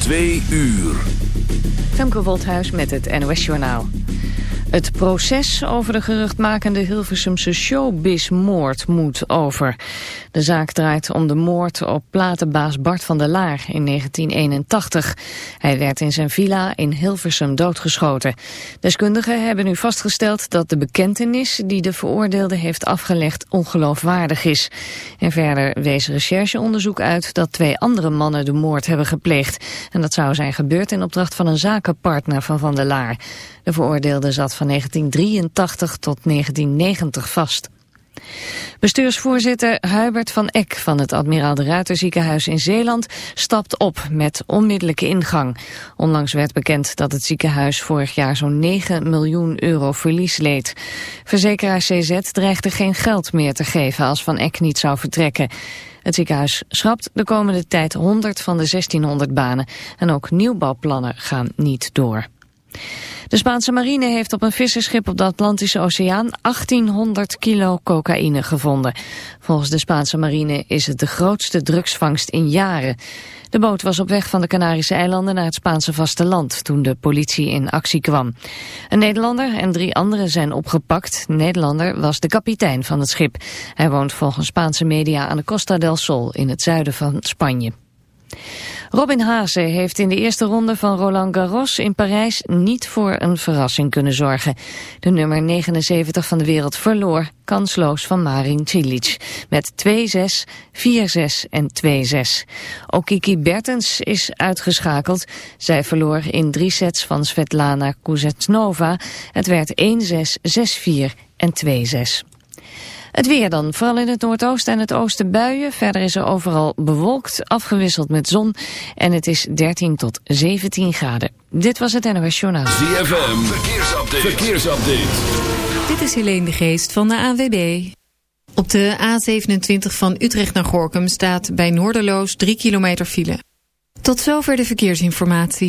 Twee uur. Femke Wolthuis met het NOS Journaal. Het proces over de geruchtmakende Hilversumse showbizmoord moet over. De zaak draait om de moord op platenbaas Bart van der Laar in 1981. Hij werd in zijn villa in Hilversum doodgeschoten. Deskundigen hebben nu vastgesteld dat de bekentenis die de veroordeelde heeft afgelegd ongeloofwaardig is. En verder wees rechercheonderzoek uit dat twee andere mannen de moord hebben gepleegd. En dat zou zijn gebeurd in opdracht van een zakenpartner van Van der Laar. De veroordeelde zat van 1983 tot 1990 vast. Bestuursvoorzitter Hubert van Eck van het Admiraal de Ruiter ziekenhuis in Zeeland stapt op met onmiddellijke ingang. Onlangs werd bekend dat het ziekenhuis vorig jaar zo'n 9 miljoen euro verlies leed. Verzekeraar CZ dreigde geen geld meer te geven als Van Eck niet zou vertrekken. Het ziekenhuis schrapt de komende tijd 100 van de 1600 banen en ook nieuwbouwplannen gaan niet door. De Spaanse marine heeft op een visserschip op de Atlantische Oceaan 1800 kilo cocaïne gevonden. Volgens de Spaanse marine is het de grootste drugsvangst in jaren. De boot was op weg van de Canarische eilanden naar het Spaanse vasteland toen de politie in actie kwam. Een Nederlander en drie anderen zijn opgepakt. Nederlander was de kapitein van het schip. Hij woont volgens Spaanse media aan de Costa del Sol in het zuiden van Spanje. Robin Haase heeft in de eerste ronde van Roland Garros in Parijs niet voor een verrassing kunnen zorgen. De nummer 79 van de wereld verloor kansloos van Marin Cilic met 2-6, 4-6 en 2-6. Ook Kiki Bertens is uitgeschakeld. Zij verloor in drie sets van Svetlana Kuznetsova. Het werd 1-6, 6-4 en 2-6. Het weer dan, vooral in het noordoosten en het oosten buien. Verder is er overal bewolkt, afgewisseld met zon. En het is 13 tot 17 graden. Dit was het NOS Journaal. ZFM, verkeersupdate. verkeersupdate. Dit is Helene de Geest van de ANWB. Op de A27 van Utrecht naar Gorkum staat bij Noorderloos 3 kilometer file. Tot zover de verkeersinformatie.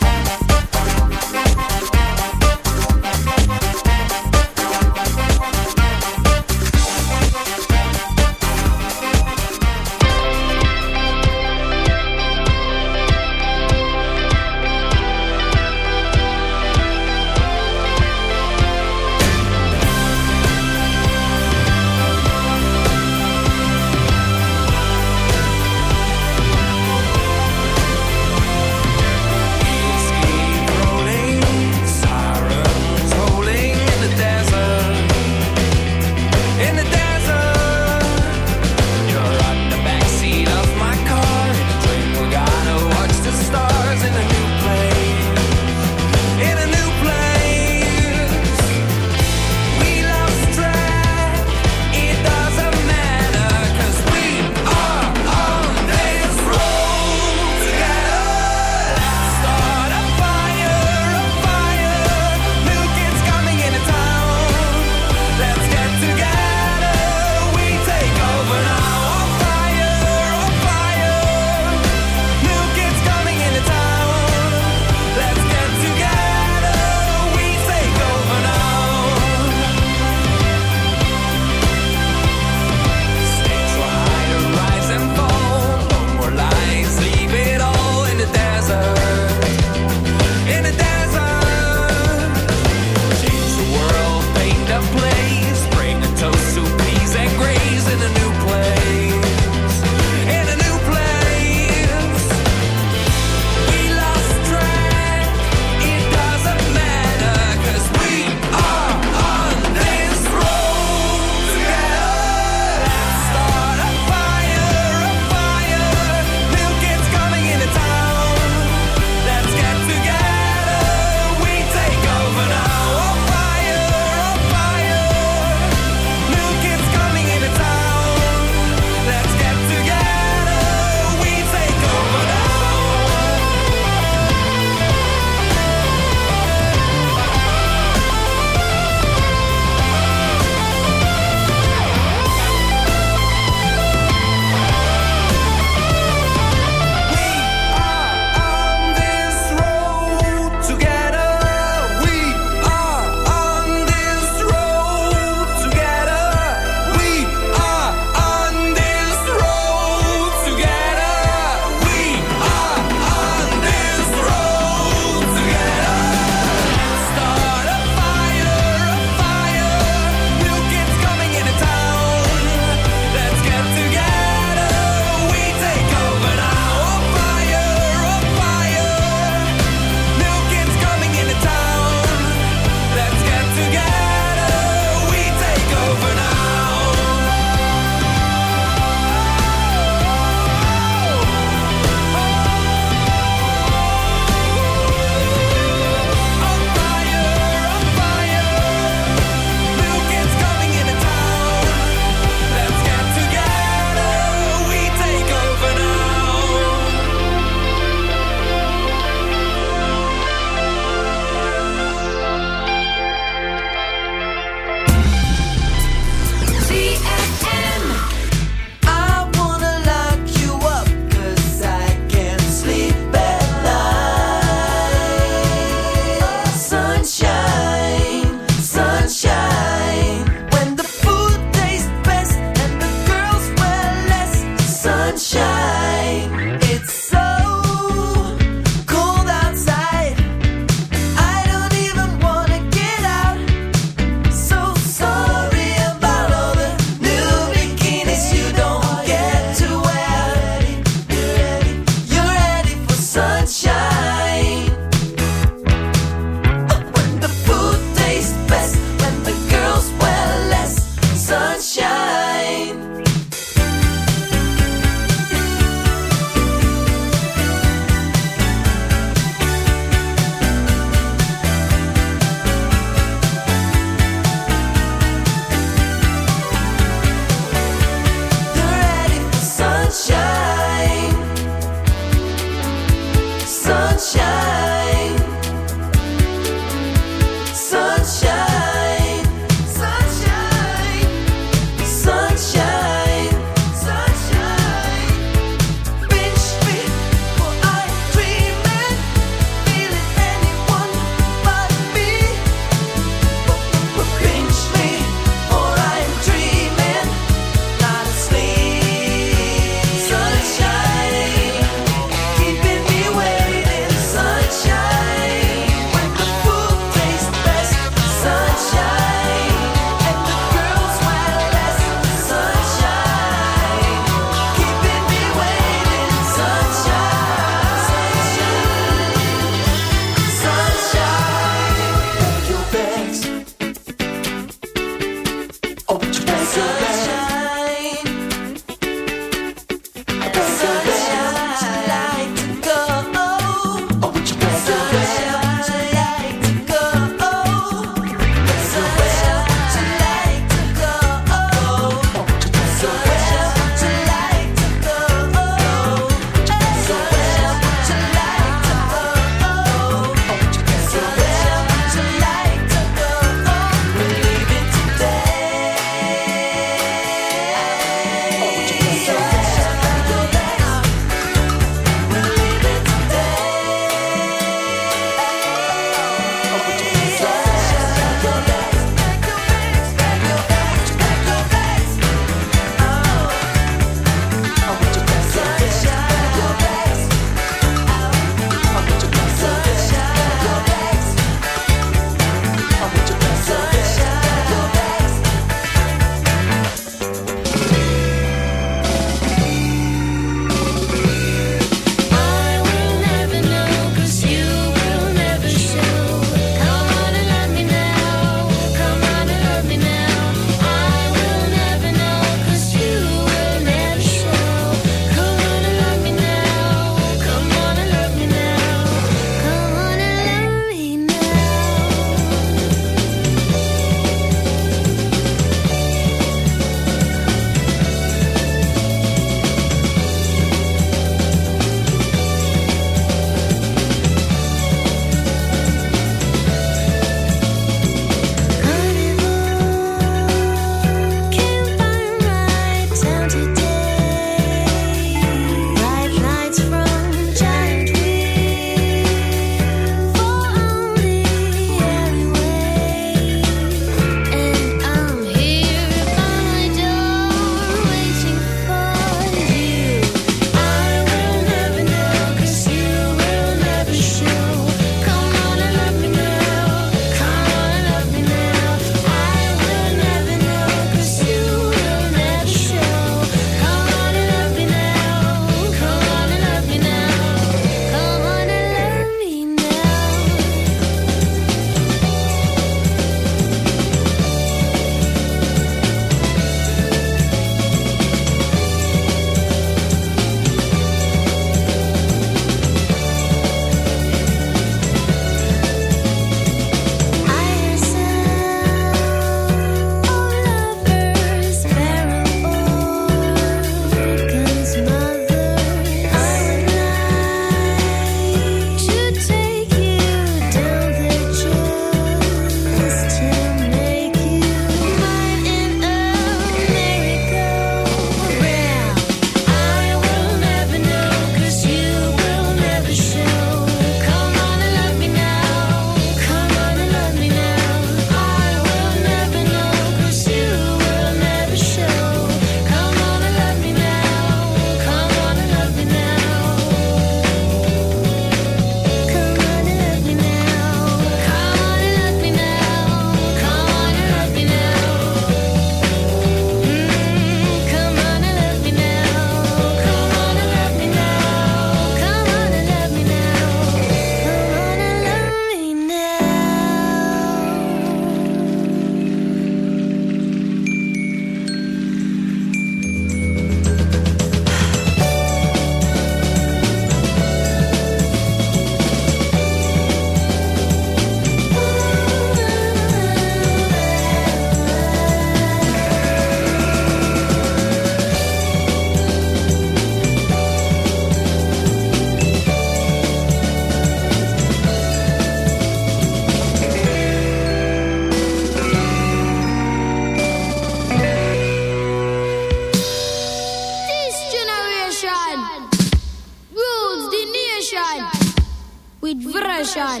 with Vrashan.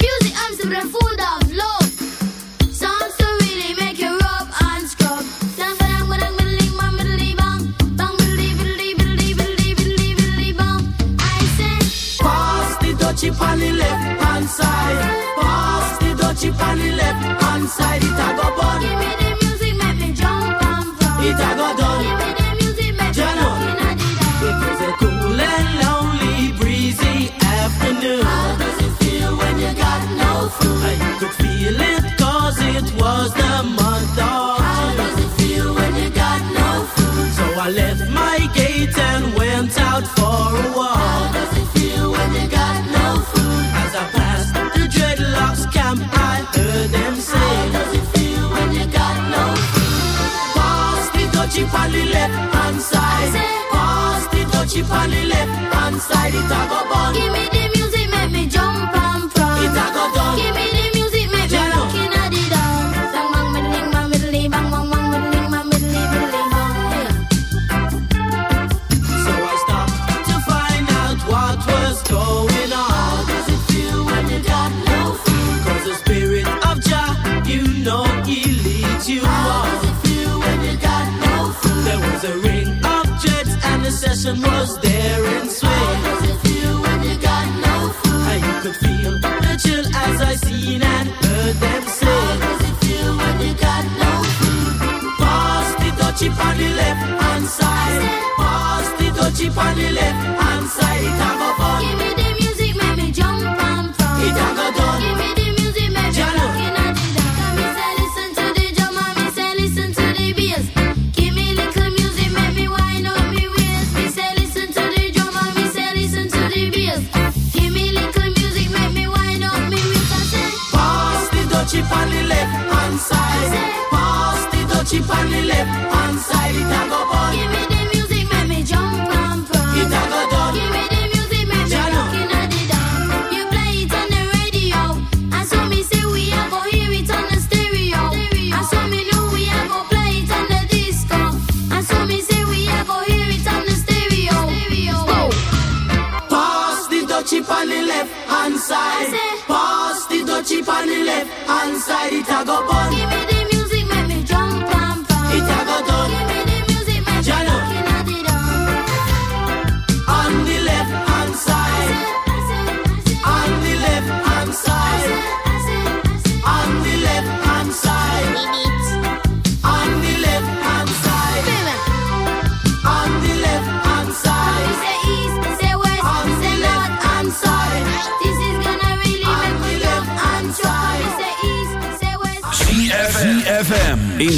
Music full of Party on the left hand side. Pass the touchy on the left hand side.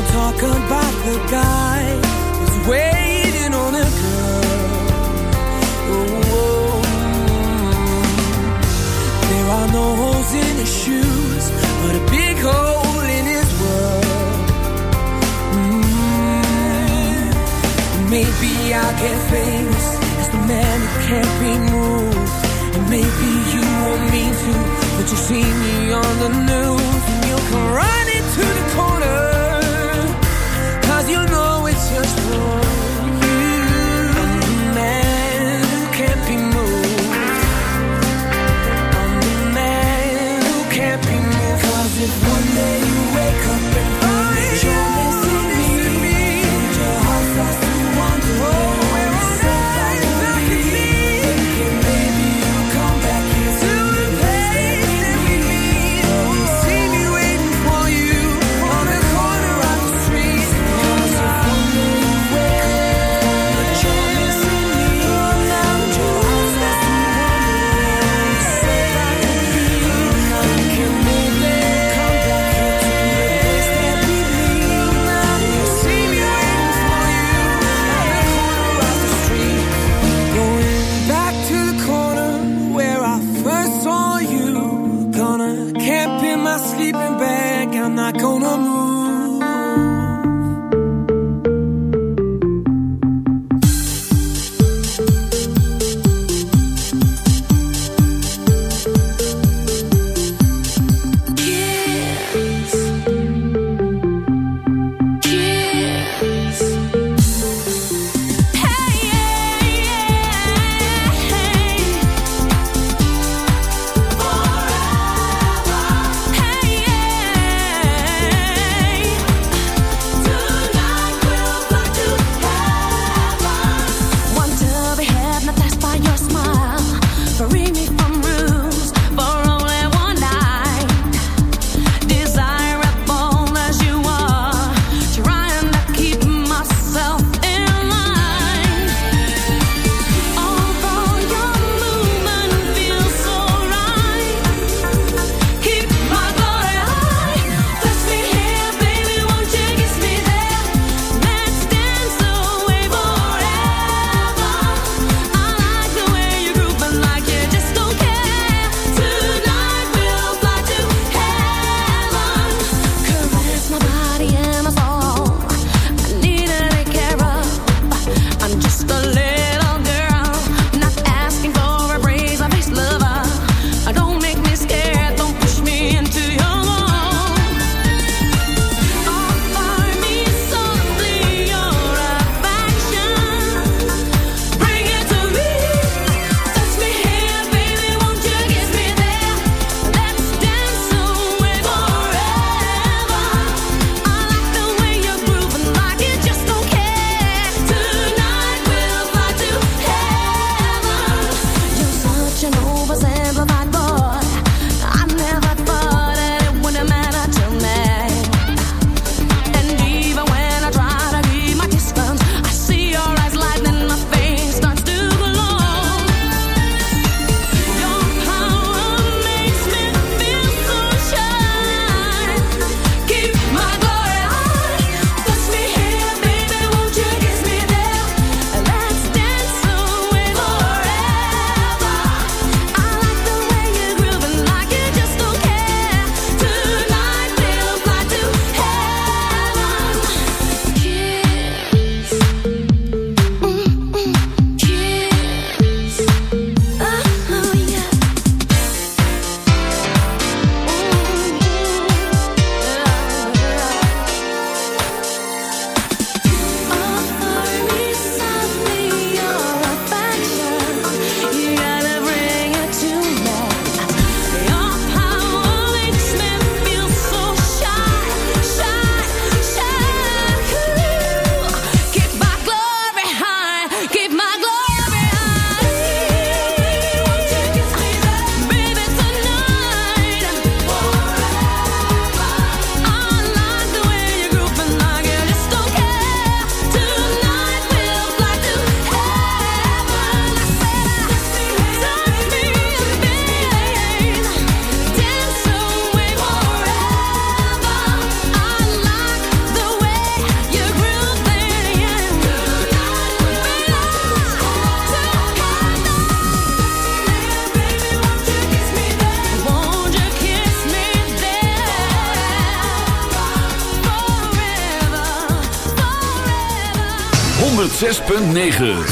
Don't talk about the guy who's waiting on a girl. Oh, oh, oh. There are no holes in his shoes, but a big hole in his world. Mm. Maybe I'll get famous as the man who can't be moved. And maybe you want me to, but you see me on the news and you'll come running to the corner you know. 9.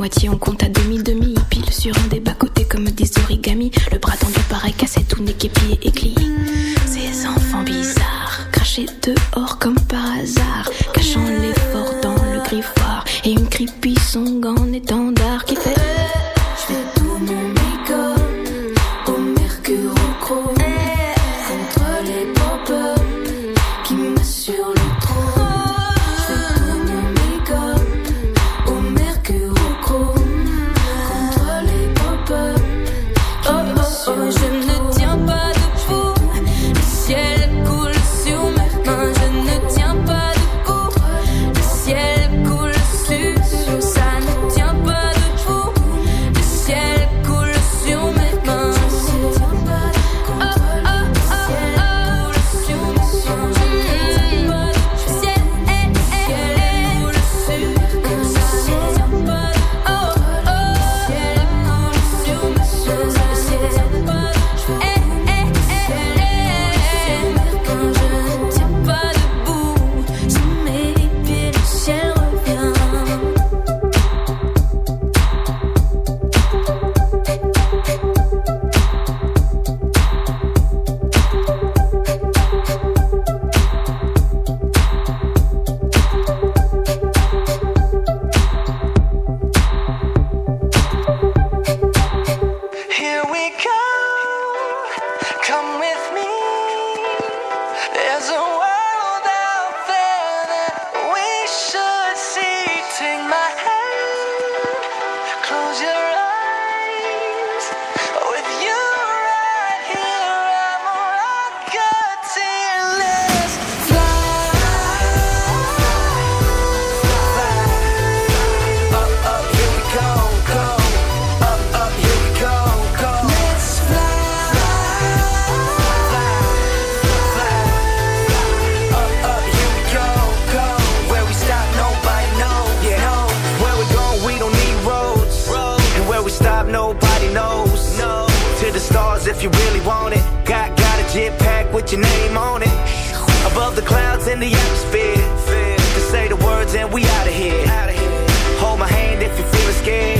moitié, on compte à demi-demi, pile sur un des if you really want it. Got, got a jet pack with your name on it. Above the clouds in the atmosphere. Just say the words and we out of here. Hold my hand if you're feeling scared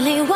Linh